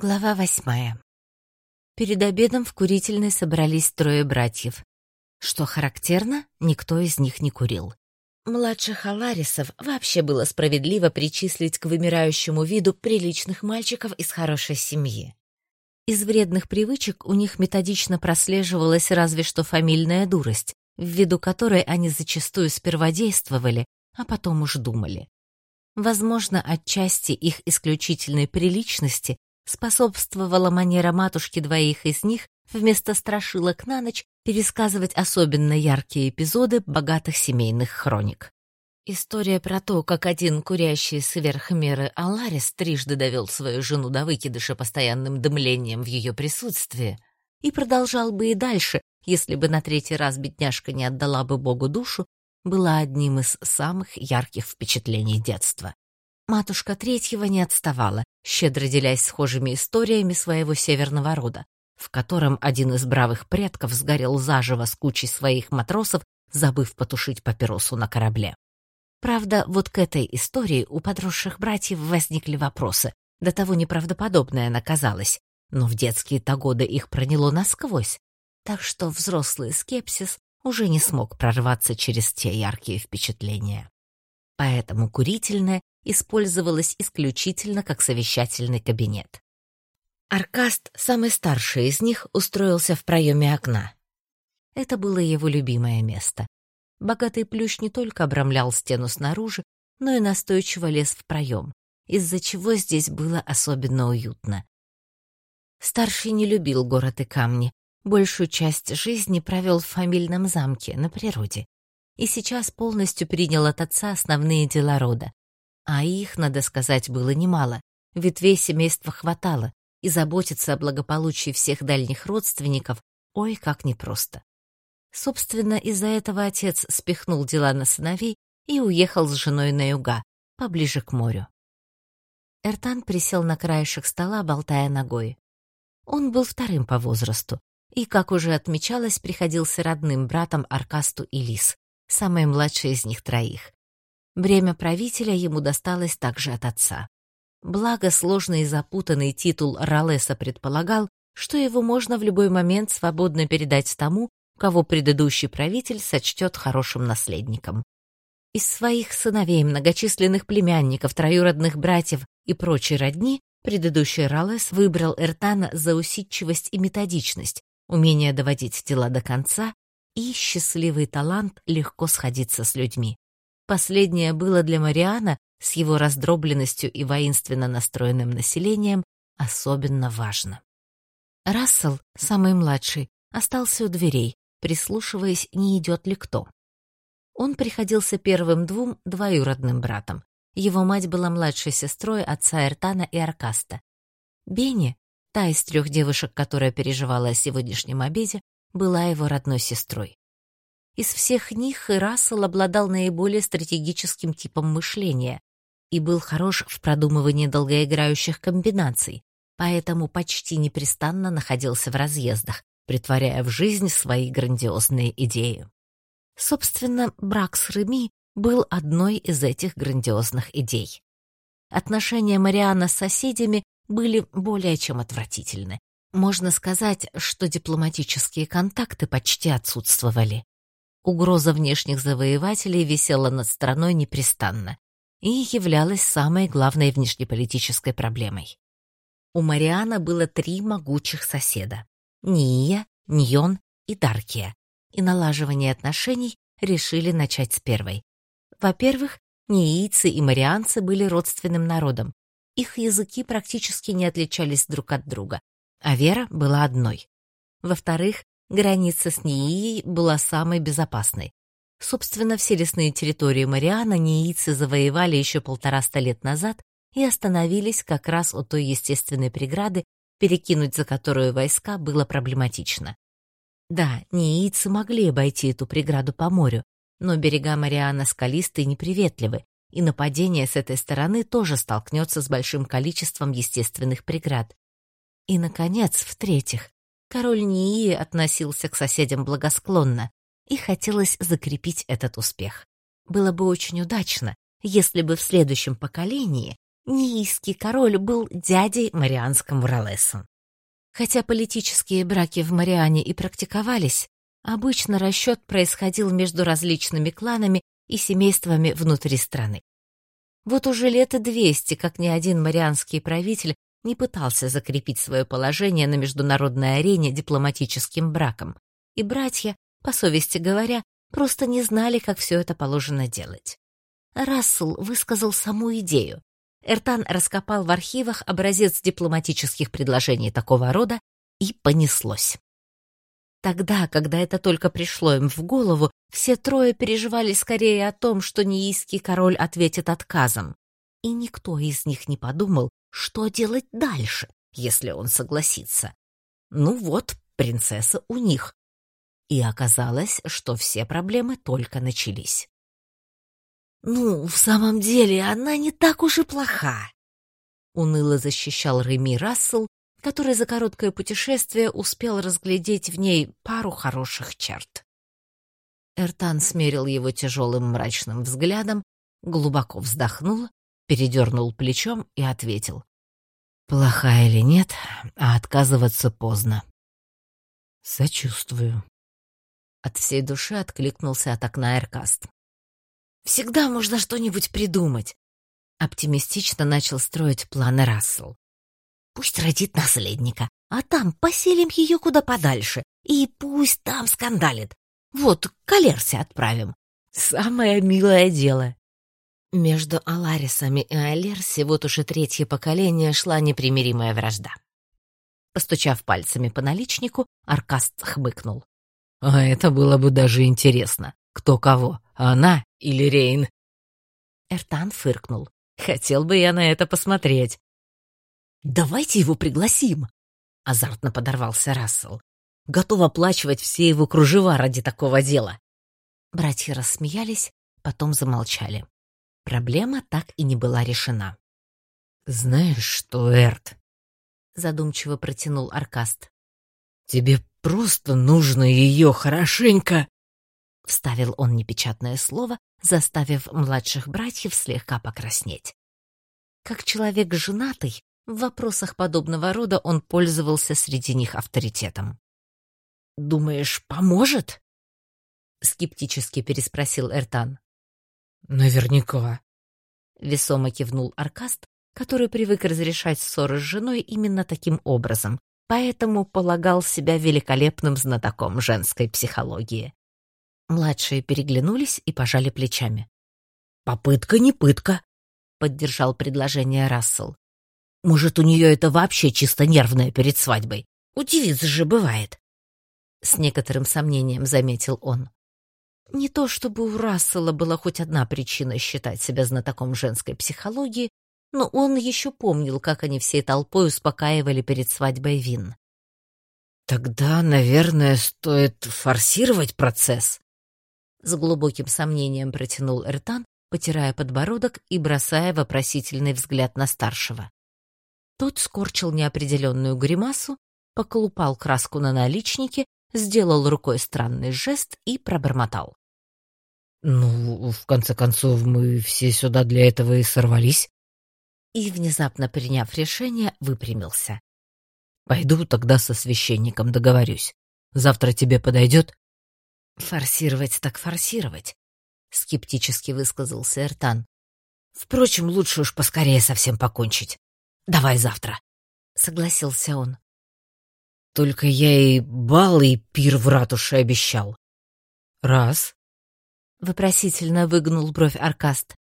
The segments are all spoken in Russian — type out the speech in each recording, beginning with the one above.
Глава восьмая. Перед обедом в курительной собрались трое братьев. Что характерно, никто из них не курил. Младших Аларисов вообще было справедливо причислить к вымирающему виду приличных мальчиков из хорошей семьи. Из вредных привычек у них методично прослеживалась разве что фамильная дурость, ввиду которой они зачастую сперва действовали, а потом уж думали. Возможно, отчасти их исключительной приличности способствовала манера матушки двоих из них вместо страшилок на ночь пересказывать особенно яркие эпизоды богатых семейных хроник. История про то, как один курящий сверх меры Аларис трижды довел свою жену до выкидыша постоянным дымлением в ее присутствии, и продолжал бы и дальше, если бы на третий раз бедняжка не отдала бы Богу душу, была одним из самых ярких впечатлений детства. Матушка третьего не отставала, щедро делясь схожими историями своего северного рода, в котором один из бравых предков сгорел заживо с кучей своих матросов, забыв потушить папиросу на корабле. Правда, вот к этой истории у подросших братьев возникли вопросы. До того неправдоподобная она казалась, но в детские-то годы их проняло насквозь, так что взрослый скепсис уже не смог прорваться через те яркие впечатления. Поэтому курительная использовалась исключительно как совещательный кабинет. Аркаст, самый старший из них, устроился в проеме окна. Это было его любимое место. Богатый плющ не только обрамлял стену снаружи, но и настойчиво лез в проем, из-за чего здесь было особенно уютно. Старший не любил город и камни, большую часть жизни провел в фамильном замке на природе и сейчас полностью принял от отца основные дела рода. А их, надо сказать, было немало. Ветвей семейства хватало, и заботиться о благополучии всех дальних родственников ой, как непросто. Собственно, из-за этого отец спихнул дела на сыновей и уехал с женой на юга, поближе к морю. Эртан присел на краешек стола, болтая ногой. Он был вторым по возрасту и, как уже отмечалось, приходился родным братом Аркасту и Лис, самой младшей из них троих. Бремя правителя ему досталось также от отца. Благо, сложный и запутанный титул Ролеса предполагал, что его можно в любой момент свободно передать тому, кого предыдущий правитель сочтет хорошим наследником. Из своих сыновей, многочисленных племянников, троюродных братьев и прочей родни предыдущий Ролес выбрал Эртана за усидчивость и методичность, умение доводить дела до конца и счастливый талант легко сходиться с людьми. Последнее было для Мариана с его раздробленностью и воинственно настроенным населением особенно важно. Рассел, самый младший, остался у дверей, прислушиваясь, не идет ли кто. Он приходился первым двум двоюродным братом. Его мать была младшей сестрой отца Эртана и Аркаста. Бенни, та из трех девушек, которая переживала о сегодняшнем обеде, была его родной сестрой. Из всех них Рассел обладал наиболее стратегическим типом мышления и был хорош в продумывании долгоиграющих комбинаций, поэтому почти непрестанно находился в разъездах, притворяя в жизнь свои грандиозные идеи. Собственно, брак с Реми был одной из этих грандиозных идей. Отношения Мариана с соседями были более чем отвратительны. Можно сказать, что дипломатические контакты почти отсутствовали. Угроза внешних завоевателей висела над страной непрестанно и являлась самой главной внешнеполитической проблемой. У Мариана было три могучих соседа — Ния, Ньон и Даркия, и налаживание отношений решили начать с первой. Во-первых, ниийцы и марианцы были родственным народом. Их языки практически не отличались друг от друга, а вера была одной. Во-вторых, Граница с Ниией была самой безопасной. Собственно, все лесные территории Мариана ниийцы завоевали еще полтораста лет назад и остановились как раз у той естественной преграды, перекинуть за которую войска было проблематично. Да, ниийцы могли обойти эту преграду по морю, но берега Мариана скалисты и неприветливы, и нападение с этой стороны тоже столкнется с большим количеством естественных преград. И, наконец, в-третьих, Король Нии относился к соседям благосклонно, и хотелось закрепить этот успех. Было бы очень удачно, если бы в следующем поколении Нийский король был дядей Марианскому Ролесу. Хотя политические браки в Мариане и практиковались, обычно расчет происходил между различными кланами и семействами внутри страны. Вот уже лет двести, как ни один марианский правитель не пытался закрепить свое положение на международной арене дипломатическим браком, и братья, по совести говоря, просто не знали, как все это положено делать. Рассел высказал саму идею. Эртан раскопал в архивах образец дипломатических предложений такого рода, и понеслось. Тогда, когда это только пришло им в голову, все трое переживали скорее о том, что неийский король ответит отказом. И никто из них не подумал, что делать дальше, если он согласится. Ну вот, принцесса у них. И оказалось, что все проблемы только начались. «Ну, в самом деле, она не так уж и плоха», — уныло защищал Реми Рассел, который за короткое путешествие успел разглядеть в ней пару хороших черт. Эртан смерил его тяжелым мрачным взглядом, глубоко вздохнул, передернул плечом и ответил. «Плохая или нет, а отказываться поздно». «Сочувствую». От всей души откликнулся от окна Эркаст. Всегда можно что-нибудь придумать. Оптимистично начал строить планы Рассел. Пусть родит наследника, а там поселим ее куда подальше, и пусть там скандалит. Вот, к отправим. Самое милое дело. Между Аларисами и Алерси вот уже третье поколение шла непримиримая вражда. Постучав пальцами по наличнику, Аркаст хмыкнул. «А это было бы даже интересно. Кто кого, она или Рейн?» Эртан фыркнул. «Хотел бы я на это посмотреть». «Давайте его пригласим!» Азартно подорвался Рассел. «Готов оплачивать все его кружева ради такого дела!» Братья рассмеялись, потом замолчали. Проблема так и не была решена. «Знаешь что, Эрт?» Задумчиво протянул Аркаст. «Тебе просто нужно ее хорошенько...» Вставил он непечатное слово, заставив младших братьев слегка покраснеть. Как человек женатый, в вопросах подобного рода он пользовался среди них авторитетом. «Думаешь, поможет?» — скептически переспросил Эртан. «Наверняка», — весомо кивнул Аркаст, который привык разрешать ссоры с женой именно таким образом, поэтому полагал себя великолепным знатоком женской психологии. Младшие переглянулись и пожали плечами. «Попытка не пытка», — поддержал предложение Рассел. «Может, у нее это вообще чисто нервное перед свадьбой? У девиц же бывает». С некоторым сомнением заметил он. Не то чтобы у Рассела была хоть одна причина считать себя знатоком женской психологии, но он еще помнил, как они всей толпой успокаивали перед свадьбой Вин. «Тогда, наверное, стоит форсировать процесс», с глубоким сомнением протянул Эртан, потирая подбородок и бросая вопросительный взгляд на старшего. Тот скорчил неопределенную гримасу, поколупал краску на наличнике, сделал рукой странный жест и пробормотал. «Ну, в конце концов, мы все сюда для этого и сорвались». И, внезапно приняв решение, выпрямился. «Пойду тогда со священником договорюсь. Завтра тебе подойдет?» «Форсировать так форсировать», — скептически высказался Эртан. «Впрочем, лучше уж поскорее совсем покончить. Давай завтра», — согласился он. «Только я и бал, и пир в ратуше обещал». «Раз», — вопросительно выгнул бровь Аркаст.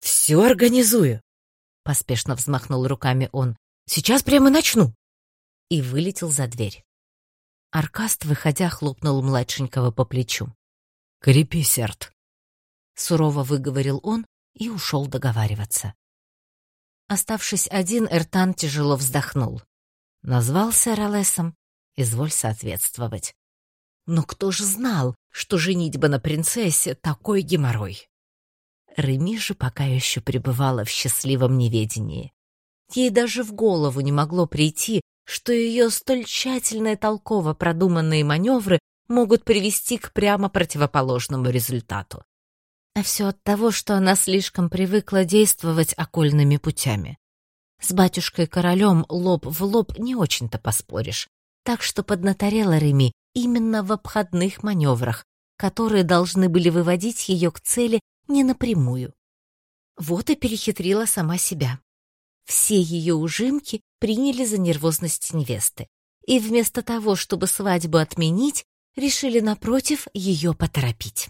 «Все организую», — поспешно взмахнул руками он. «Сейчас прямо начну». И вылетел за дверь. Аркаст, выходя, хлопнул младшенького по плечу. «Крепи, серд!» Сурово выговорил он и ушел договариваться. Оставшись один, Эртан тяжело вздохнул. Назвался Ролесом, изволь соответствовать. Но кто же знал, что женитьба на принцессе — такой геморрой? Реми же пока еще пребывала в счастливом неведении. Ей даже в голову не могло прийти, что ее столь тщательно и толково продуманные маневры могут привести к прямо противоположному результату. А все от того, что она слишком привыкла действовать окольными путями. С батюшкой-королем лоб в лоб не очень-то поспоришь. Так что поднаторела Реми именно в обходных маневрах, которые должны были выводить ее к цели не напрямую. Вот и перехитрила сама себя. Все ее ужимки приняли за нервозность невесты. И вместо того, чтобы свадьбу отменить, решили, напротив, ее поторопить.